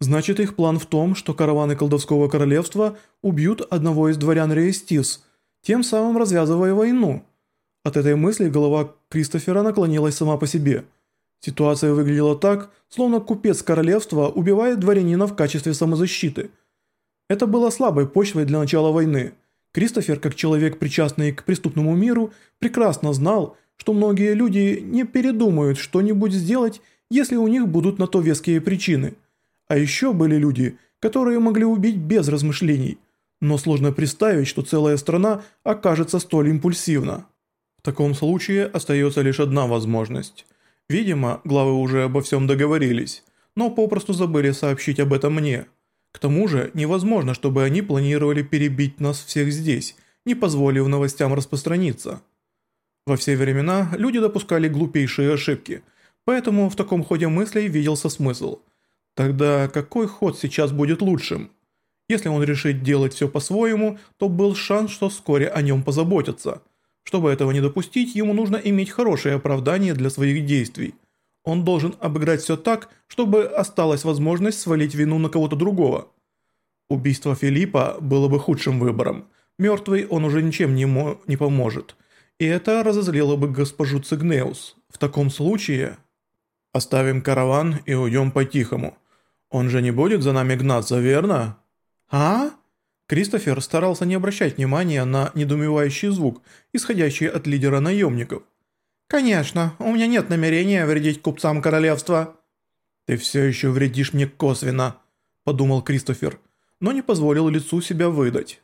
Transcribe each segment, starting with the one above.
Значит, их план в том, что караваны колдовского королевства убьют одного из дворян Реестис, тем самым развязывая войну. От этой мысли голова Кристофера наклонилась сама по себе. Ситуация выглядела так, словно купец королевства убивает дворянина в качестве самозащиты. Это было слабой почвой для начала войны. Кристофер, как человек, причастный к преступному миру, прекрасно знал, что многие люди не передумают что-нибудь сделать, если у них будут на то веские причины. А еще были люди, которые могли убить без размышлений, но сложно представить, что целая страна окажется столь импульсивна. В таком случае остается лишь одна возможность. Видимо, главы уже обо всем договорились, но попросту забыли сообщить об этом мне. К тому же, невозможно, чтобы они планировали перебить нас всех здесь, не позволив новостям распространиться. Во все времена люди допускали глупейшие ошибки, поэтому в таком ходе мыслей виделся смысл. Тогда какой ход сейчас будет лучшим? Если он решит делать все по-своему, то был шанс, что вскоре о нем позаботятся. Чтобы этого не допустить, ему нужно иметь хорошее оправдание для своих действий. Он должен обыграть все так, чтобы осталась возможность свалить вину на кого-то другого. Убийство Филиппа было бы худшим выбором. Мертвый он уже ничем не, не поможет. И это разозлило бы госпожу Цигнеус. В таком случае... Оставим караван и уйдем по-тихому. Он же не будет за нами гнаться, верно? А? Кристофер старался не обращать внимания на недоумевающий звук, исходящий от лидера наемников. «Конечно, у меня нет намерения вредить купцам королевства». «Ты все еще вредишь мне косвенно», – подумал Кристофер, но не позволил лицу себя выдать.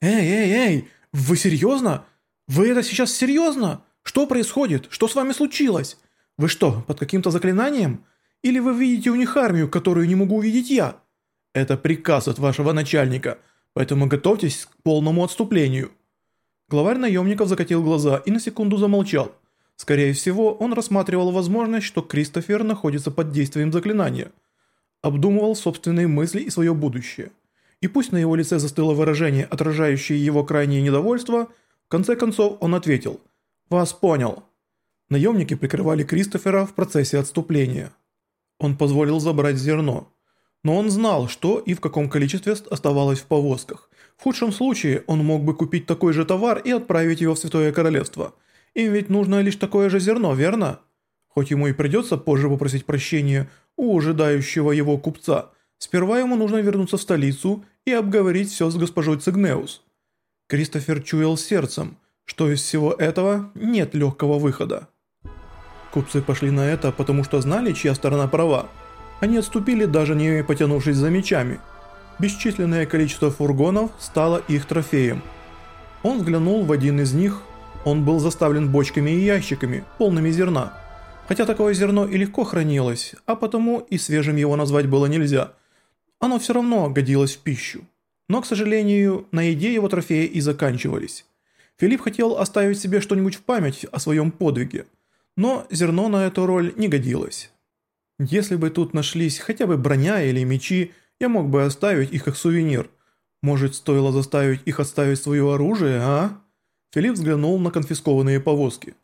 «Эй, эй, эй, вы серьезно? Вы это сейчас серьезно? Что происходит? Что с вами случилось? Вы что, под каким-то заклинанием? Или вы видите у них армию, которую не могу увидеть я?» «Это приказ от вашего начальника», – поэтому готовьтесь к полному отступлению». Главарь наемников закатил глаза и на секунду замолчал. Скорее всего, он рассматривал возможность, что Кристофер находится под действием заклинания. Обдумывал собственные мысли и свое будущее. И пусть на его лице застыло выражение, отражающее его крайнее недовольство, в конце концов он ответил «Вас понял». Наемники прикрывали Кристофера в процессе отступления. Он позволил забрать зерно. Но он знал, что и в каком количестве оставалось в повозках. В худшем случае он мог бы купить такой же товар и отправить его в Святое Королевство. Им ведь нужно лишь такое же зерно, верно? Хоть ему и придется позже попросить прощения у ожидающего его купца, сперва ему нужно вернуться в столицу и обговорить все с госпожой Цигнеус. Кристофер чуял сердцем, что из всего этого нет легкого выхода. Купцы пошли на это, потому что знали, чья сторона права. Они отступили, даже не потянувшись за мечами. Бесчисленное количество фургонов стало их трофеем. Он взглянул в один из них. Он был заставлен бочками и ящиками, полными зерна. Хотя такое зерно и легко хранилось, а потому и свежим его назвать было нельзя. Оно все равно годилось в пищу. Но, к сожалению, на еде его трофеи и заканчивались. Филипп хотел оставить себе что-нибудь в память о своем подвиге, но зерно на эту роль не годилось. Если бы тут нашлись хотя бы броня или мечи, я мог бы оставить их как сувенир. Может, стоило заставить их оставить свое оружие, а? Филипп взглянул на конфискованные повозки.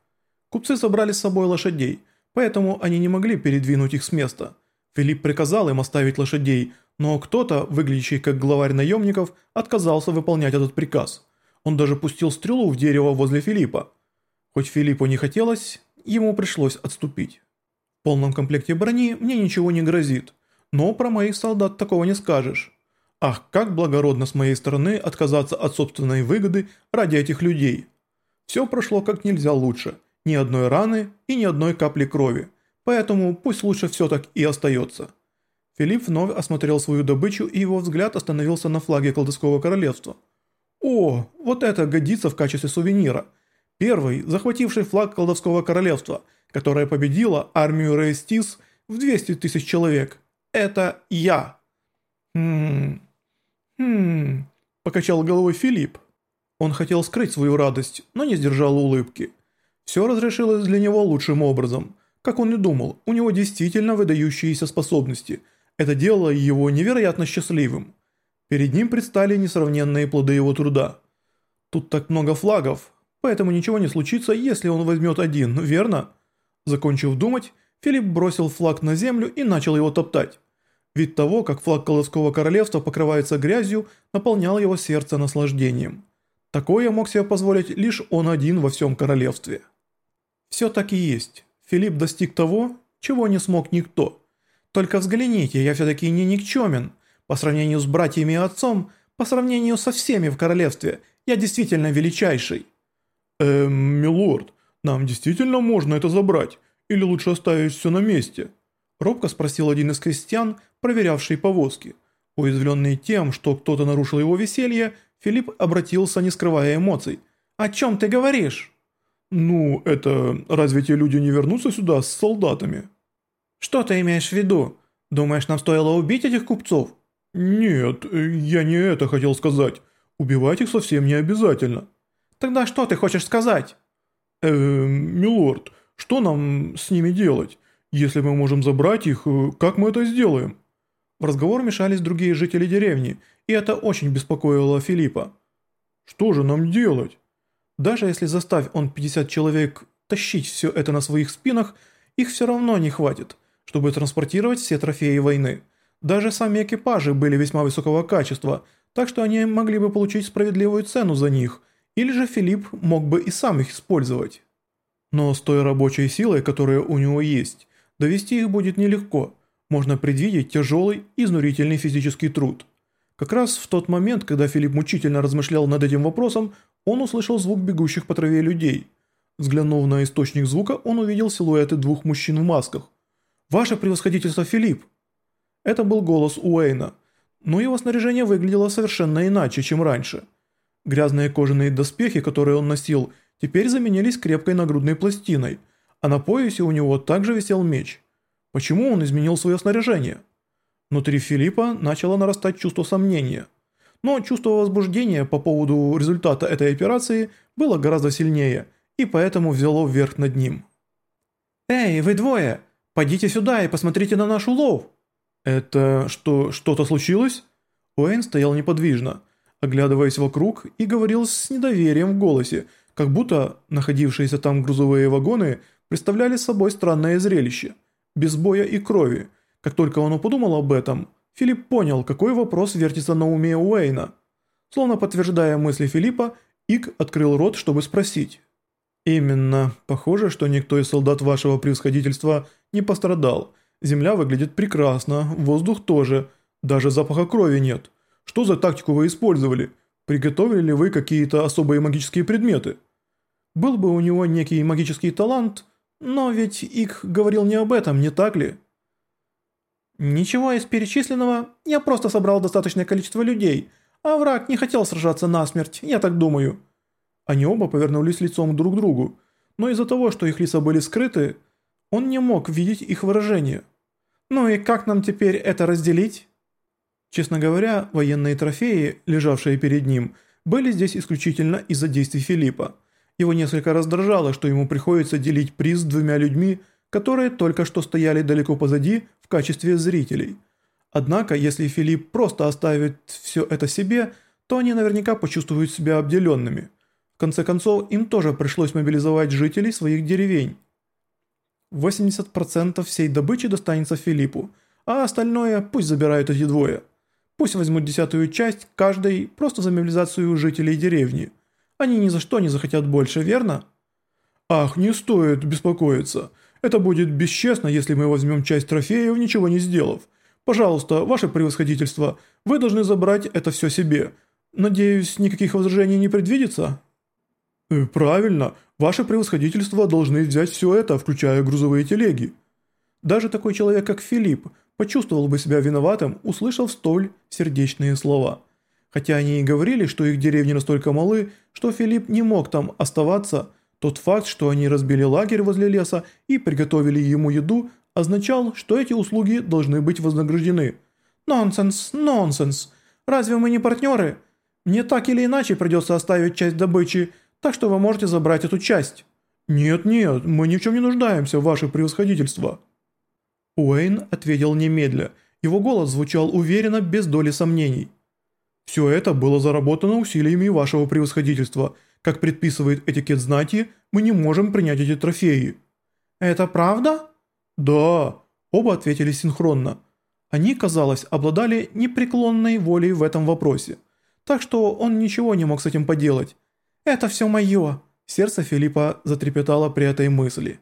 Купцы собрали с собой лошадей, поэтому они не могли передвинуть их с места. Филипп приказал им оставить лошадей, но кто-то, выглядящий как главарь наемников, отказался выполнять этот приказ. Он даже пустил стрелу в дерево возле Филиппа. Хоть Филиппу не хотелось, ему пришлось отступить. В полном комплекте брони мне ничего не грозит, но про моих солдат такого не скажешь. Ах, как благородно с моей стороны отказаться от собственной выгоды ради этих людей. Все прошло как нельзя лучше, ни одной раны и ни одной капли крови, поэтому пусть лучше все так и остается. Филипп вновь осмотрел свою добычу и его взгляд остановился на флаге колдовского королевства. О, вот это годится в качестве сувенира. Первый, захвативший флаг колдовского королевства – которая победила армию Рейстис в 200 тысяч человек. Это я. Хм... Хм... Покачал головой Филипп. Он хотел скрыть свою радость, но не сдержал улыбки. Все разрешилось для него лучшим образом. Как он и думал, у него действительно выдающиеся способности. Это делало его невероятно счастливым. Перед ним предстали несравненные плоды его труда. Тут так много флагов, поэтому ничего не случится, если он возьмет один, верно? Закончив думать, Филипп бросил флаг на землю и начал его топтать. Вид того, как флаг колдовского королевства покрывается грязью, наполнял его сердце наслаждением. Такое мог себе позволить лишь он один во всем королевстве. Все так и есть. Филипп достиг того, чего не смог никто. Только взгляните, я все-таки не никчемен. По сравнению с братьями и отцом, по сравнению со всеми в королевстве, я действительно величайший. Эм, милорд, нам действительно можно это забрать? Или лучше оставить все на месте? Робко спросил один из крестьян, проверявший повозки. Уязвленный тем, что кто-то нарушил его веселье, Филипп обратился, не скрывая эмоций. «О чем ты говоришь?» «Ну, это... Разве те люди не вернутся сюда с солдатами?» «Что ты имеешь в виду? Думаешь, нам стоило убить этих купцов?» «Нет, я не это хотел сказать. Убивать их совсем не обязательно». «Тогда что ты хочешь сказать?» «Эм, милорд, что нам с ними делать? Если мы можем забрать их, как мы это сделаем?» В разговор мешались другие жители деревни, и это очень беспокоило Филиппа. «Что же нам делать?» Даже если заставь он 50 человек тащить все это на своих спинах, их все равно не хватит, чтобы транспортировать все трофеи войны. Даже сами экипажи были весьма высокого качества, так что они могли бы получить справедливую цену за них, или же Филипп мог бы и сам их использовать. Но с той рабочей силой, которая у него есть, довести их будет нелегко. Можно предвидеть тяжелый, изнурительный физический труд. Как раз в тот момент, когда Филипп мучительно размышлял над этим вопросом, он услышал звук бегущих по траве людей. Взглянув на источник звука, он увидел силуэты двух мужчин в масках. «Ваше превосходительство, Филипп!» Это был голос Уэйна, но его снаряжение выглядело совершенно иначе, чем раньше. Грязные кожаные доспехи, которые он носил, теперь заменились крепкой нагрудной пластиной, а на поясе у него также висел меч. Почему он изменил свое снаряжение? Внутри Филиппа начало нарастать чувство сомнения – но чувство возбуждения по поводу результата этой операции было гораздо сильнее, и поэтому взяло вверх над ним. «Эй, вы двое! Пойдите сюда и посмотрите на наш улов!» «Это что, что-то случилось?» Уэйн стоял неподвижно, оглядываясь вокруг и говорил с недоверием в голосе, как будто находившиеся там грузовые вагоны представляли собой странное зрелище, без боя и крови. Как только он подумал об этом – Филипп понял, какой вопрос вертится на уме Уэйна. Словно подтверждая мысли Филиппа, Ик открыл рот, чтобы спросить. «Именно. Похоже, что никто из солдат вашего превосходительства не пострадал. Земля выглядит прекрасно, воздух тоже. Даже запаха крови нет. Что за тактику вы использовали? Приготовили ли вы какие-то особые магические предметы?» Был бы у него некий магический талант, но ведь Ик говорил не об этом, не так ли? «Ничего из перечисленного, я просто собрал достаточное количество людей, а враг не хотел сражаться насмерть, я так думаю». Они оба повернулись лицом друг к другу, но из-за того, что их лица были скрыты, он не мог видеть их выражение. «Ну и как нам теперь это разделить?» Честно говоря, военные трофеи, лежавшие перед ним, были здесь исключительно из-за действий Филиппа. Его несколько раздражало, что ему приходится делить приз с двумя людьми, которые только что стояли далеко позади в качестве зрителей. Однако, если Филипп просто оставит все это себе, то они наверняка почувствуют себя обделенными. В конце концов, им тоже пришлось мобилизовать жителей своих деревень. 80% всей добычи достанется Филиппу, а остальное пусть забирают эти двое. Пусть возьмут десятую часть каждой просто за мобилизацию жителей деревни. Они ни за что не захотят больше, верно? Ах, не стоит беспокоиться. Это будет бесчестно, если мы возьмем часть трофеев, ничего не сделав. Пожалуйста, ваше превосходительство, вы должны забрать это все себе. Надеюсь, никаких возражений не предвидится?» э, «Правильно, ваше превосходительство должны взять все это, включая грузовые телеги». Даже такой человек, как Филипп, почувствовал бы себя виноватым, услышав столь сердечные слова. Хотя они и говорили, что их деревни настолько малы, что Филипп не мог там оставаться, тот факт, что они разбили лагерь возле леса и приготовили ему еду, означал, что эти услуги должны быть вознаграждены. «Нонсенс, нонсенс. Разве мы не партнеры? Мне так или иначе придется оставить часть добычи, так что вы можете забрать эту часть». «Нет-нет, мы ни в чем не нуждаемся, ваше превосходительство». Уэйн ответил немедля. Его голос звучал уверенно, без доли сомнений. «Все это было заработано усилиями вашего превосходительства». Как предписывает этикет знати, мы не можем принять эти трофеи». «Это правда?» «Да», – оба ответили синхронно. Они, казалось, обладали непреклонной волей в этом вопросе, так что он ничего не мог с этим поделать. «Это все мое!» Сердце Филиппа затрепетало при этой мысли.